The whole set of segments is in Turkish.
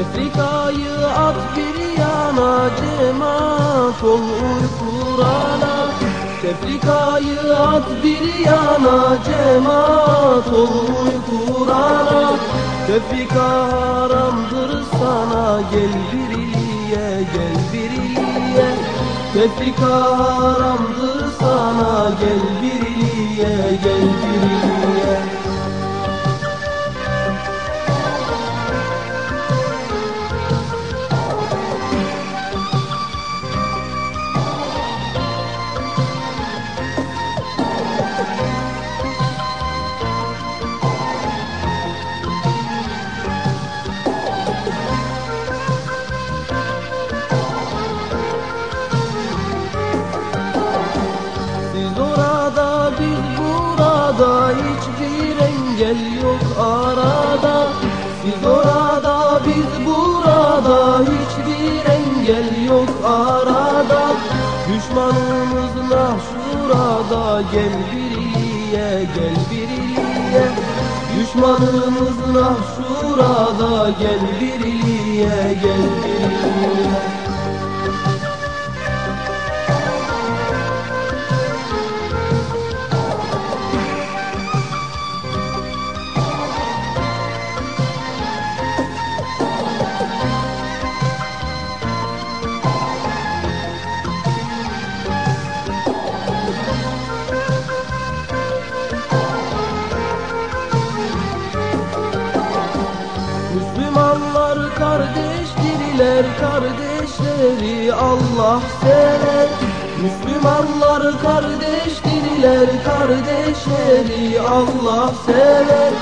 Tefrikayı at bir yana cemaat ol uykurana Tefrikayı at bir yana cemaat ol uykurana Tefrika haramdır sana gel birliğe gel birliğe Tefrika haramdır sana gel birliğe gel birliğe engel yok arada. Siz orada biz burada. Hiçbir engel yok arada. Düşmanımız nah şurada gel birliğe gel birliğe Düşmanımız nah şurada gel birliğe gel birliğe Müslümanlar kardeştirler kardeşleri Allah sever. Müslümanlar kardeştirler kardeşleri Allah sever.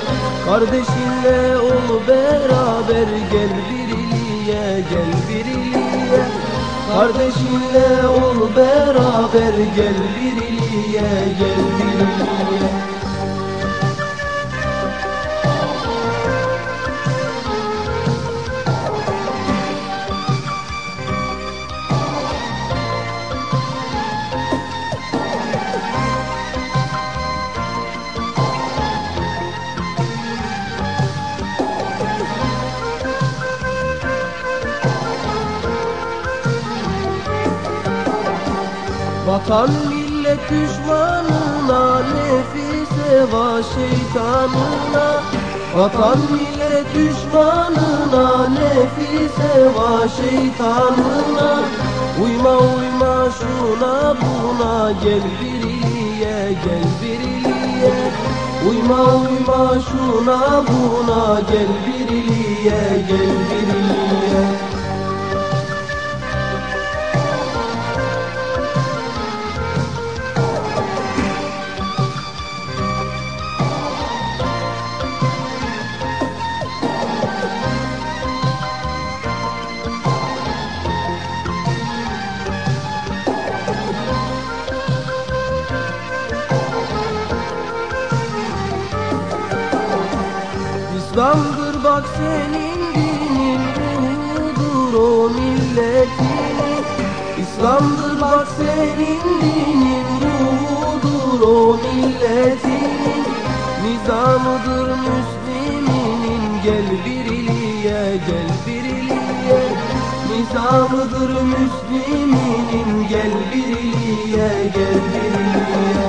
Kardeşinle ol beraber gel birliğe gel birliğe. Kardeşinle ol beraber gel birliğe Vatan millet düşmanına Nefise va şeytanına. Vatan millet düşmanına Nefise va şeytanına. Uyma uyma şuna buna Gel birliğe gel birliğe. Uyma uyma şuna buna Gel birliğe gel birliğe İslam'dır bak senin dinin ruhudur o milletinin İslam'dır bak senin dinin ruhudur o milletinin Nizamıdır Müslüminin gel birliğe gel birliğe Nizamıdır Müslüminin gel birliğe gel birliğe